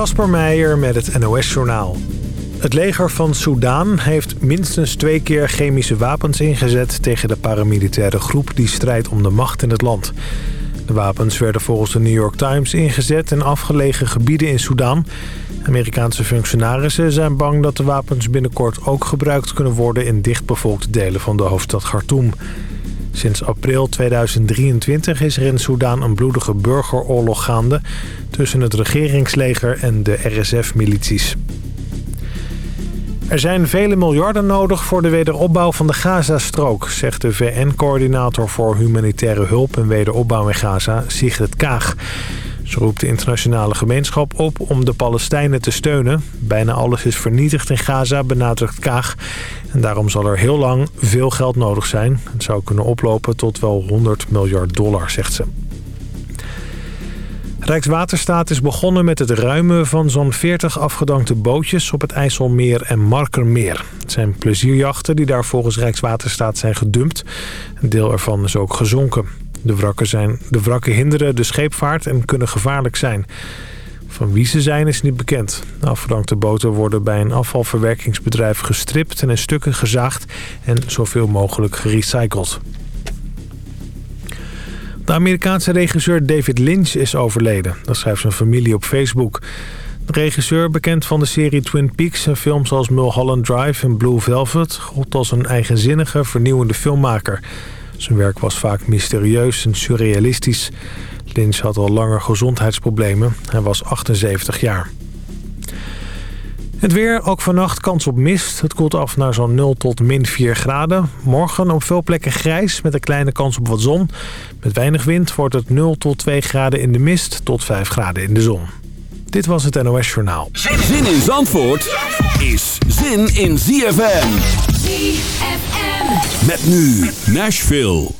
Kasper Meijer met het NOS-journaal. Het leger van Soudaan heeft minstens twee keer chemische wapens ingezet... tegen de paramilitaire groep die strijdt om de macht in het land. De wapens werden volgens de New York Times ingezet in afgelegen gebieden in Soudaan. Amerikaanse functionarissen zijn bang dat de wapens binnenkort ook gebruikt kunnen worden... in dichtbevolkte delen van de hoofdstad Khartoum. Sinds april 2023 is er in Soudaan een bloedige burgeroorlog gaande... tussen het regeringsleger en de RSF-milities. Er zijn vele miljarden nodig voor de wederopbouw van de Gazastrook... zegt de VN-coördinator voor humanitaire hulp en wederopbouw in Gaza, Sigrid Kaag. Ze roept de internationale gemeenschap op om de Palestijnen te steunen. Bijna alles is vernietigd in Gaza, benadrukt Kaag. En daarom zal er heel lang veel geld nodig zijn. Het zou kunnen oplopen tot wel 100 miljard dollar, zegt ze. Rijkswaterstaat is begonnen met het ruimen van zo'n 40 afgedankte bootjes op het IJsselmeer en Markermeer. Het zijn plezierjachten die daar volgens Rijkswaterstaat zijn gedumpt. Een deel ervan is ook gezonken. De wrakken, zijn, de wrakken hinderen de scheepvaart en kunnen gevaarlijk zijn. Van wie ze zijn is niet bekend. De afgedankte boten worden bij een afvalverwerkingsbedrijf gestript en in stukken gezaagd en zoveel mogelijk gerecycled. De Amerikaanse regisseur David Lynch is overleden. Dat schrijft zijn familie op Facebook. De regisseur, bekend van de serie Twin Peaks en films als Mulholland Drive en Blue Velvet... gold als een eigenzinnige, vernieuwende filmmaker. Zijn werk was vaak mysterieus en surrealistisch. Lynch had al langer gezondheidsproblemen. Hij was 78 jaar. Het weer, ook vannacht kans op mist. Het koelt af naar zo'n 0 tot min 4 graden. Morgen op veel plekken grijs met een kleine kans op wat zon. Met weinig wind wordt het 0 tot 2 graden in de mist tot 5 graden in de zon. Dit was het NOS Journaal. Zin in Zandvoort is zin in ZFM. Met nu Nashville.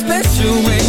special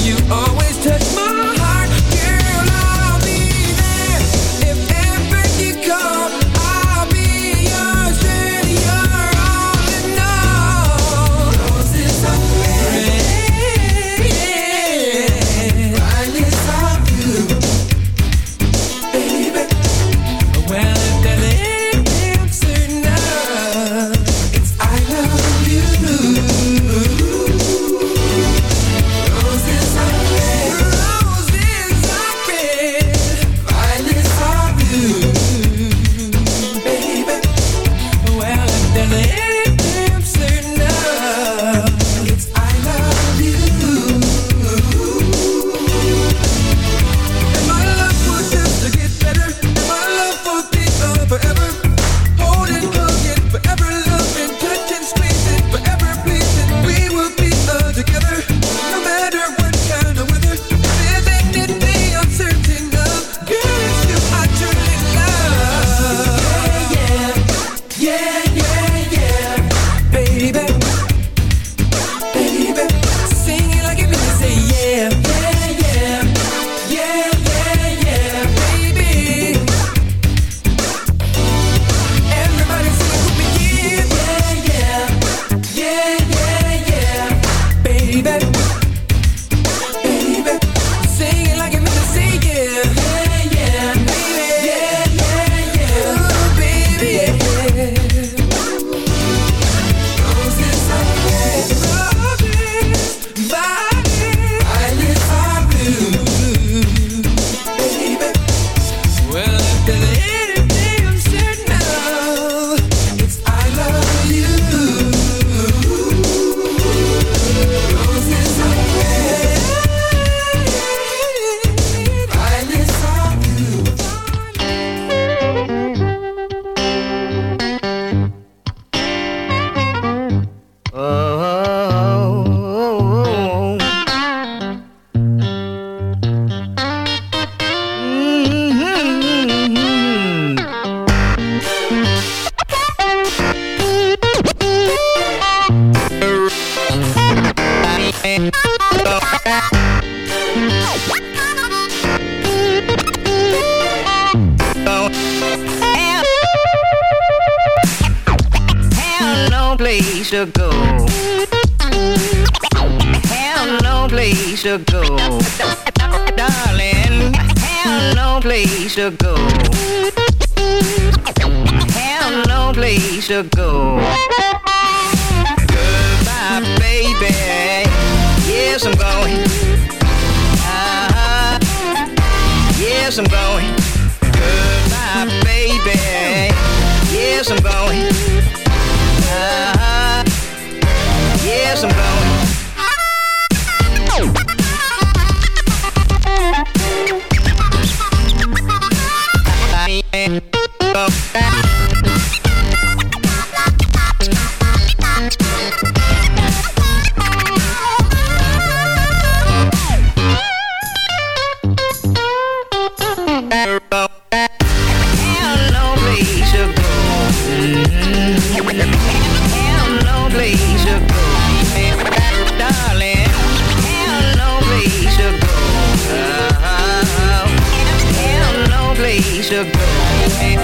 to go.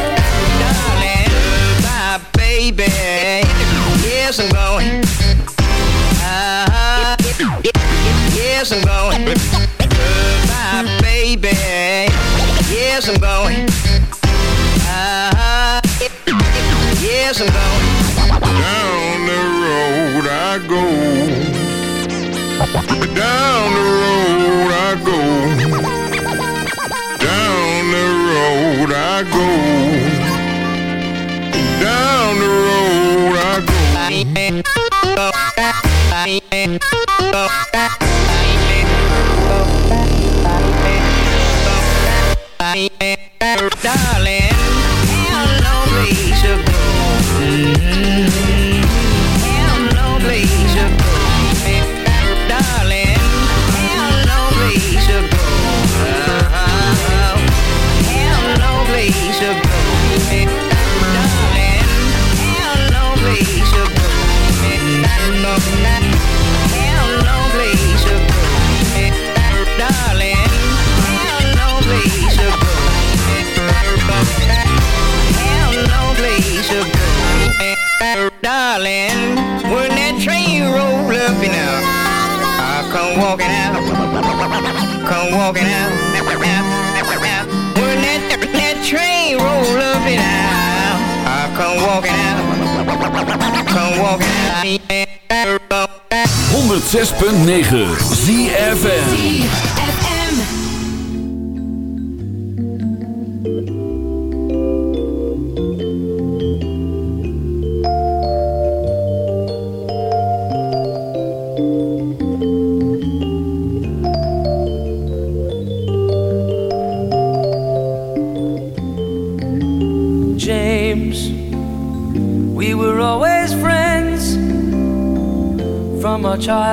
Hey, hey, hey. Come walking out. When that, that train roll up, you know, I come walking out, come walking out. 106.9 ZFN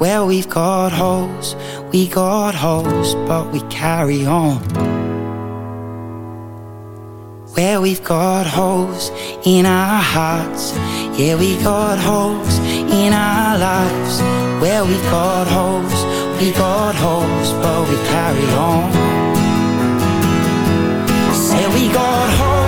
Well, we've got holes, we got holes, but we carry on. Where we've got holes in our hearts. Yeah, we got holes in our lives. Where we've got holes, we got holes, but we carry on. Say we got holes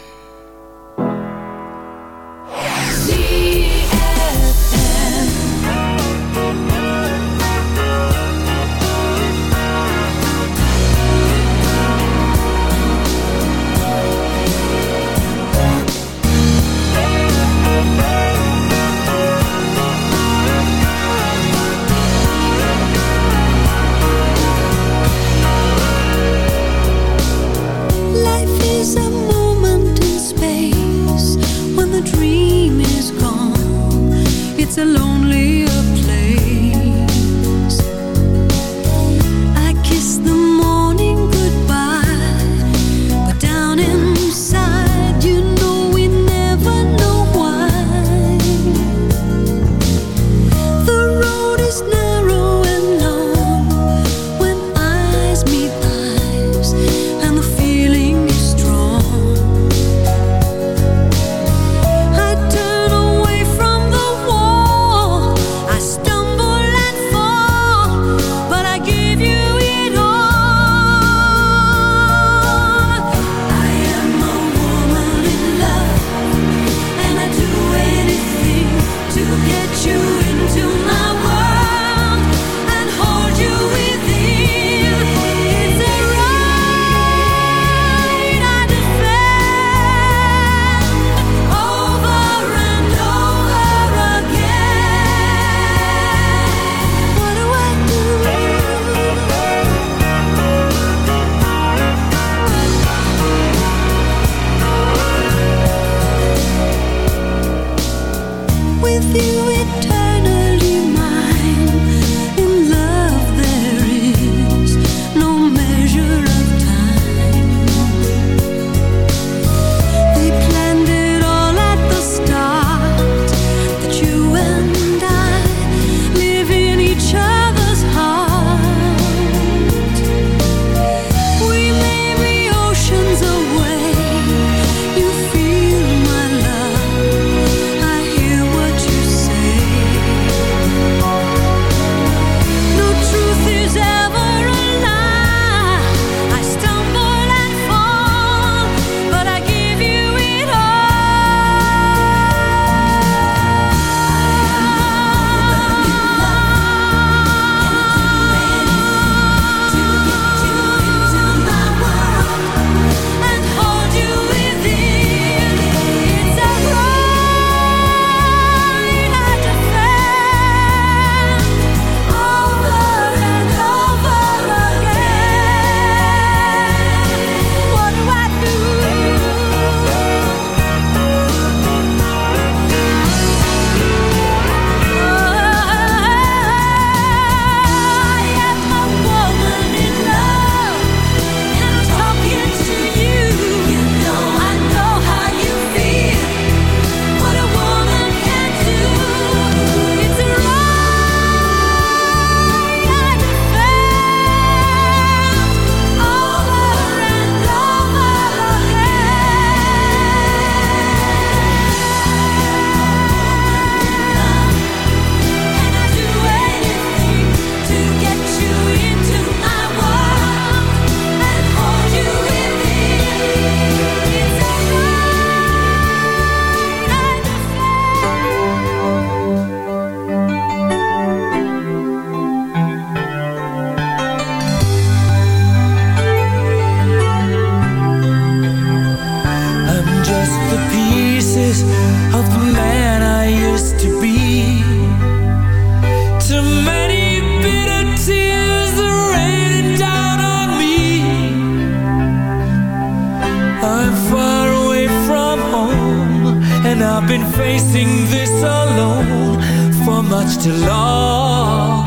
I've been facing this alone for much too long.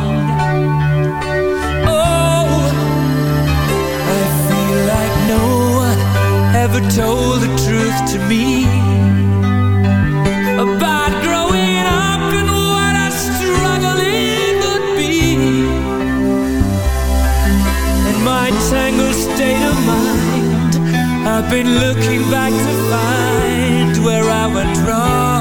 Oh, I feel like no one ever told the truth to me. About growing up and what a struggle it be. And my tangled state of mind I've been looking back to find where I went wrong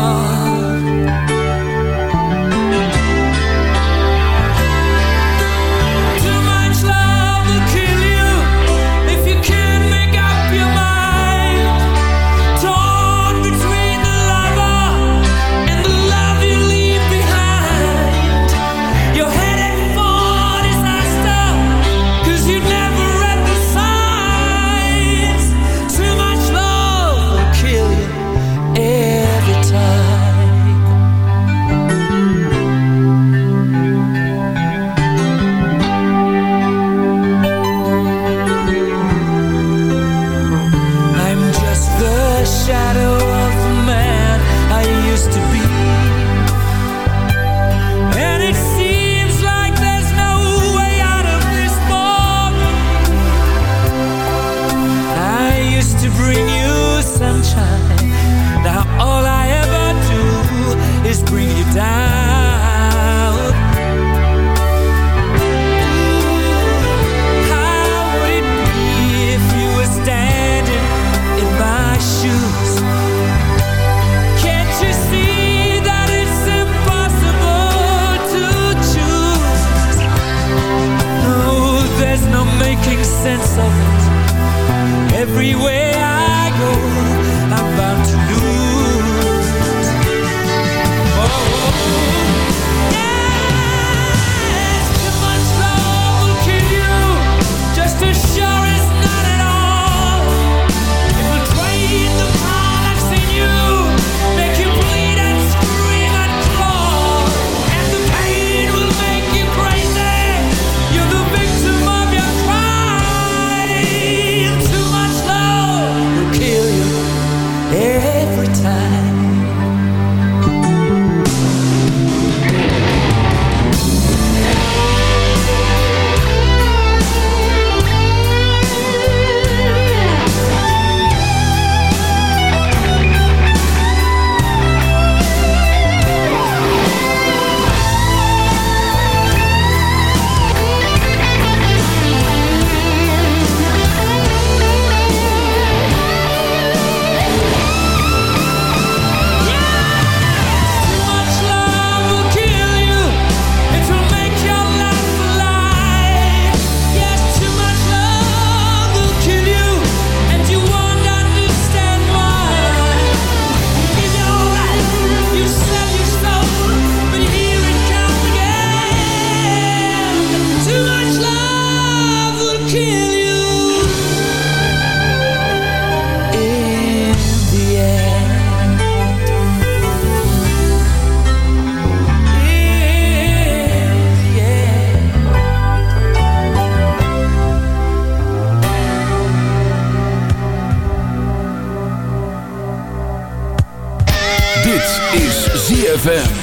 ZFM.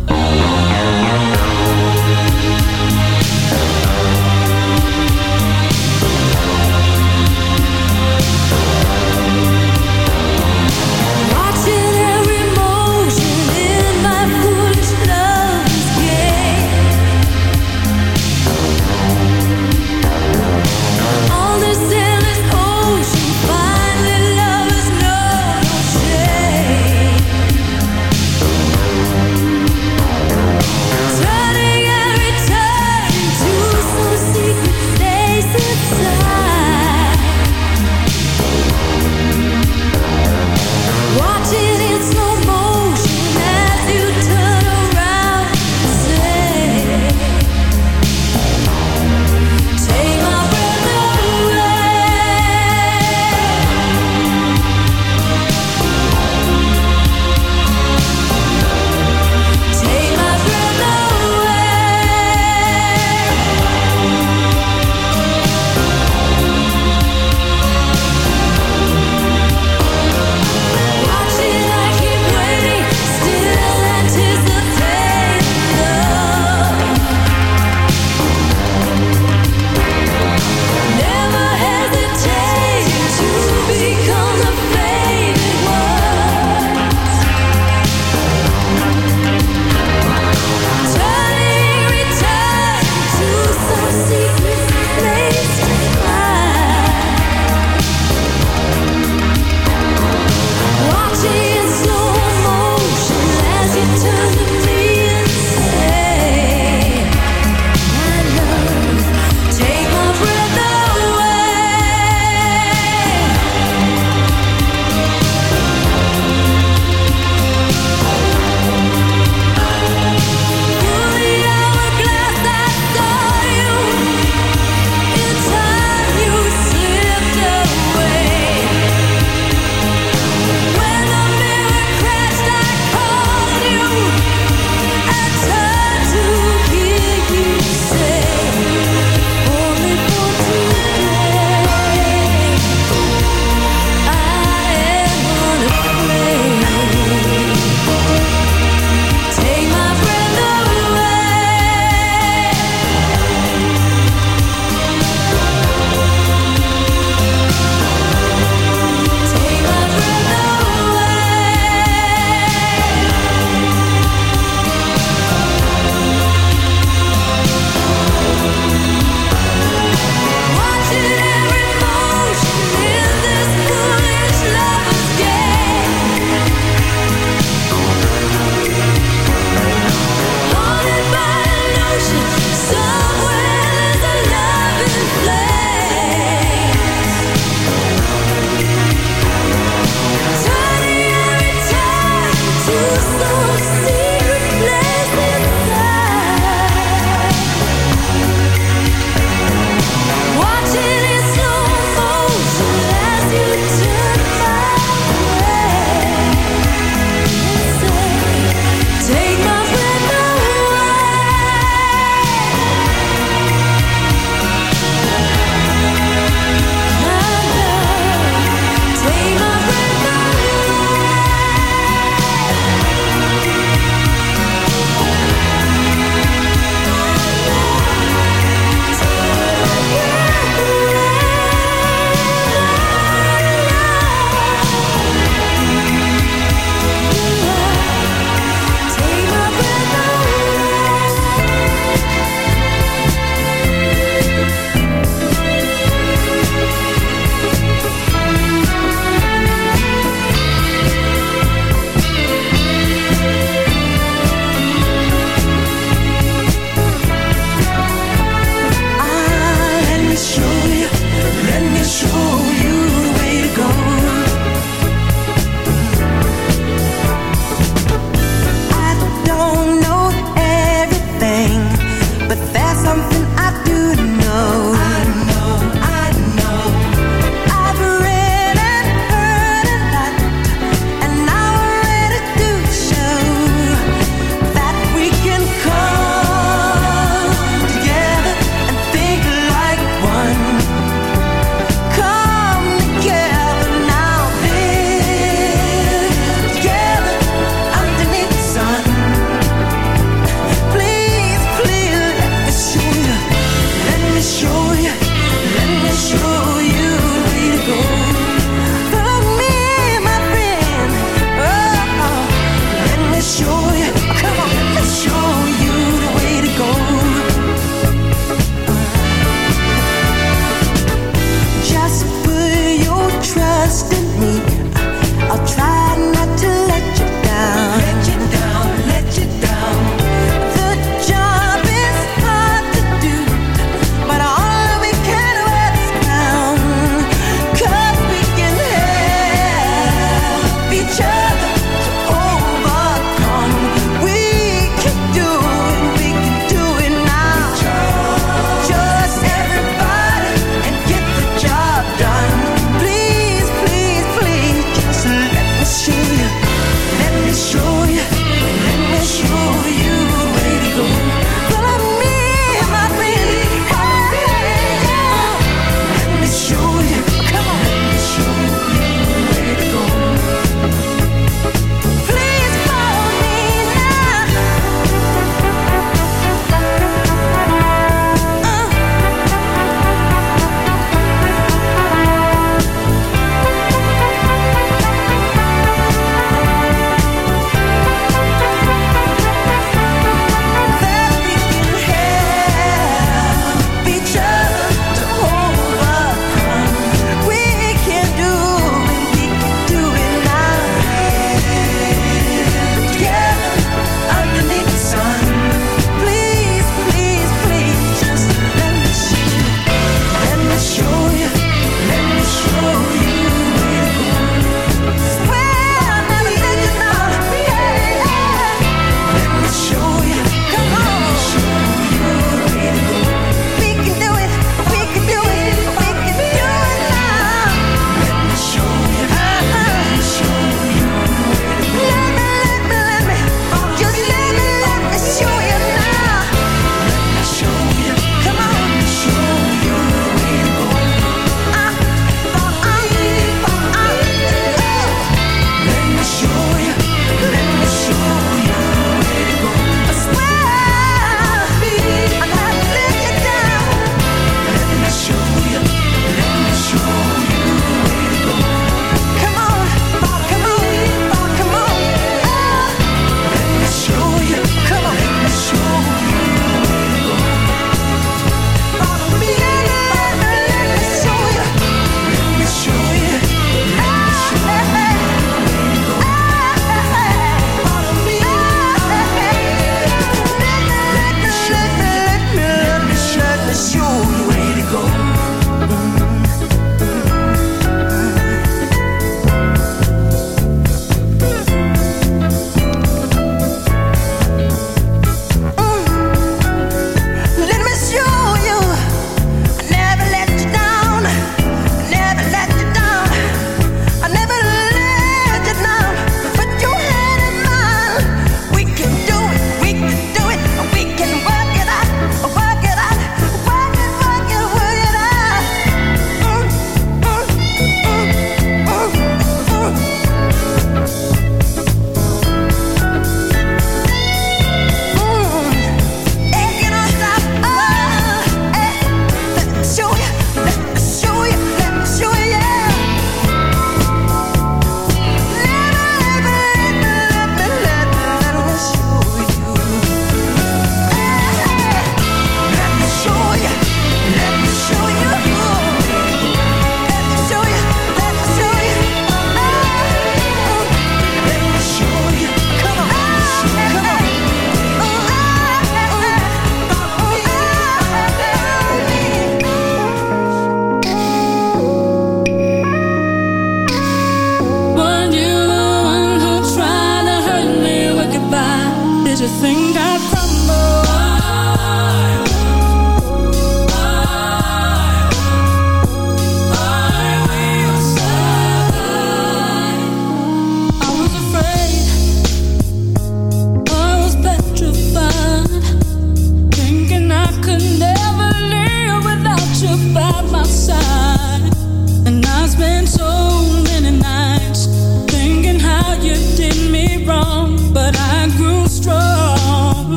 yo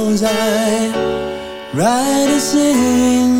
songs I write and sing.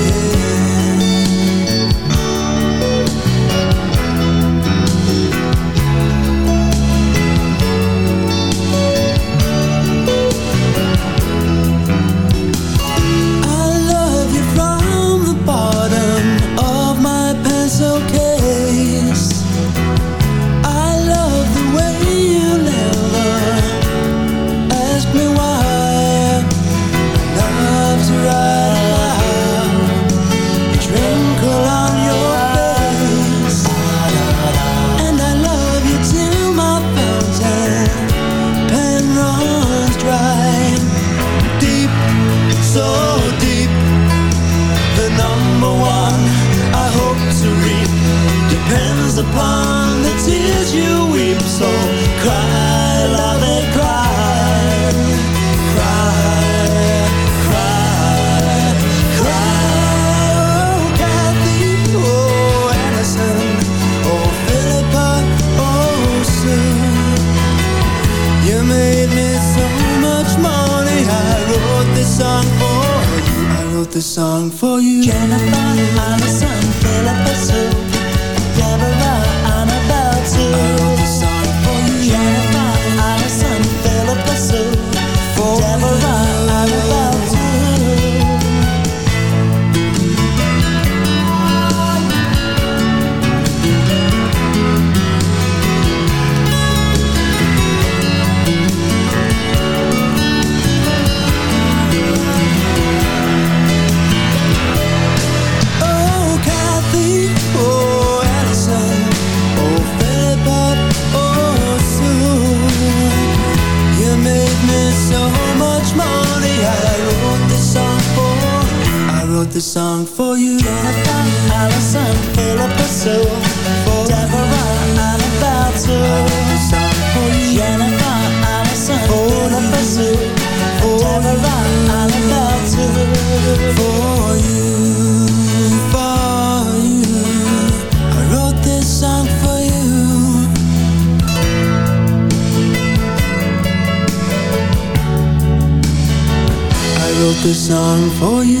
song for you.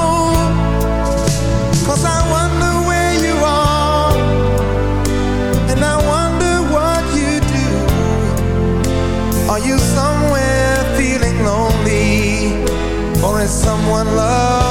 someone love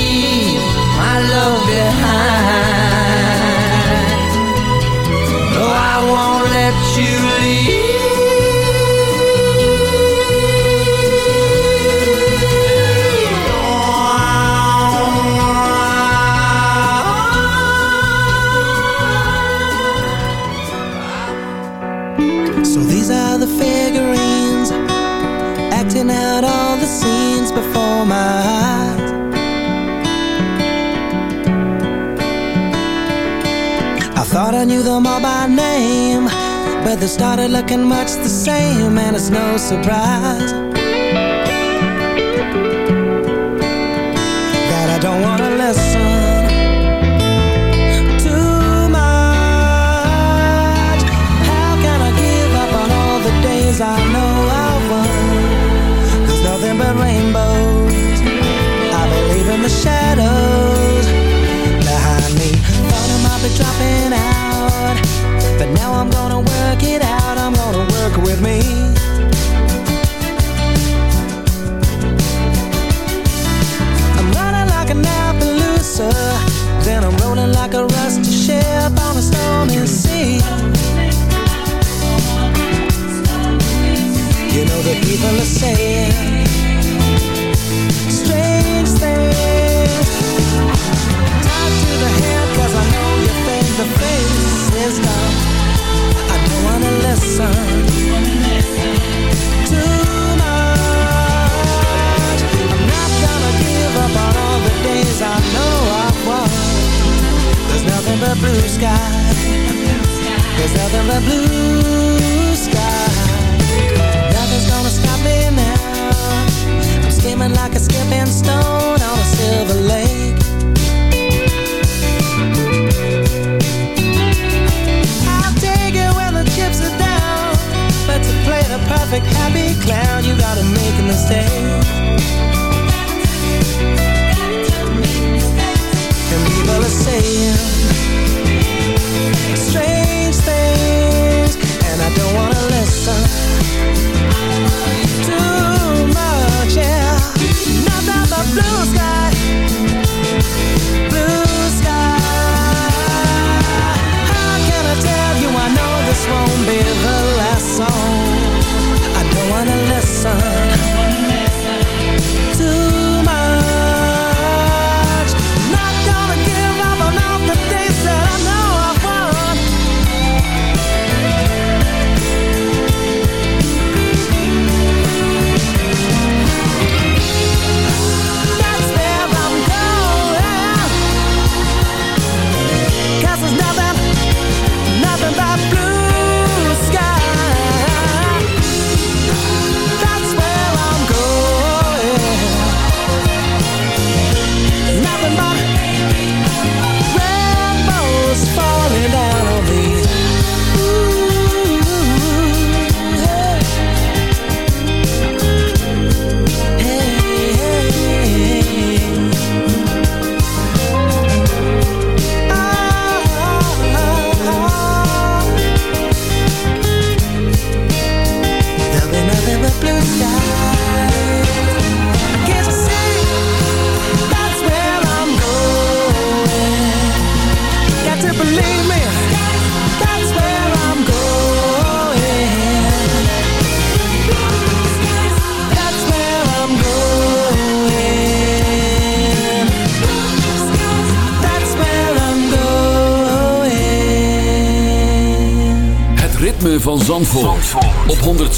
them all by name. But they started looking much the same And it's no surprise. Now I'm going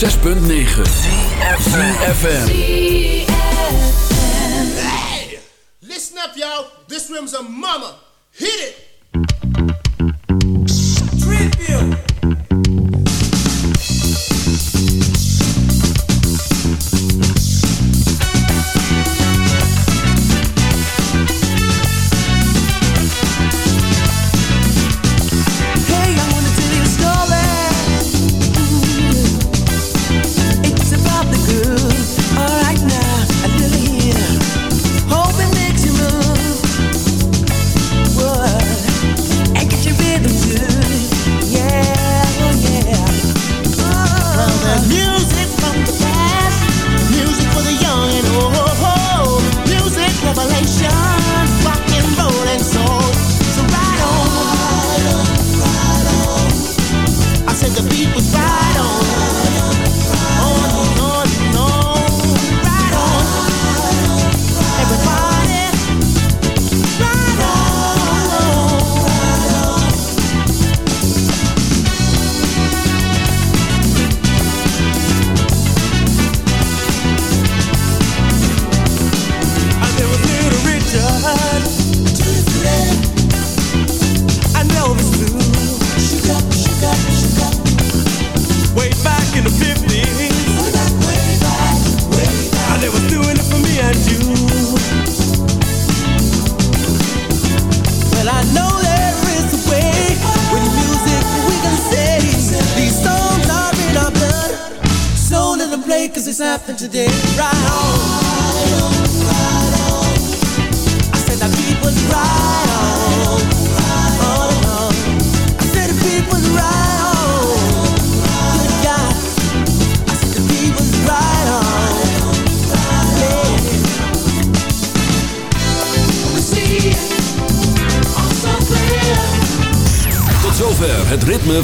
106.9 FM.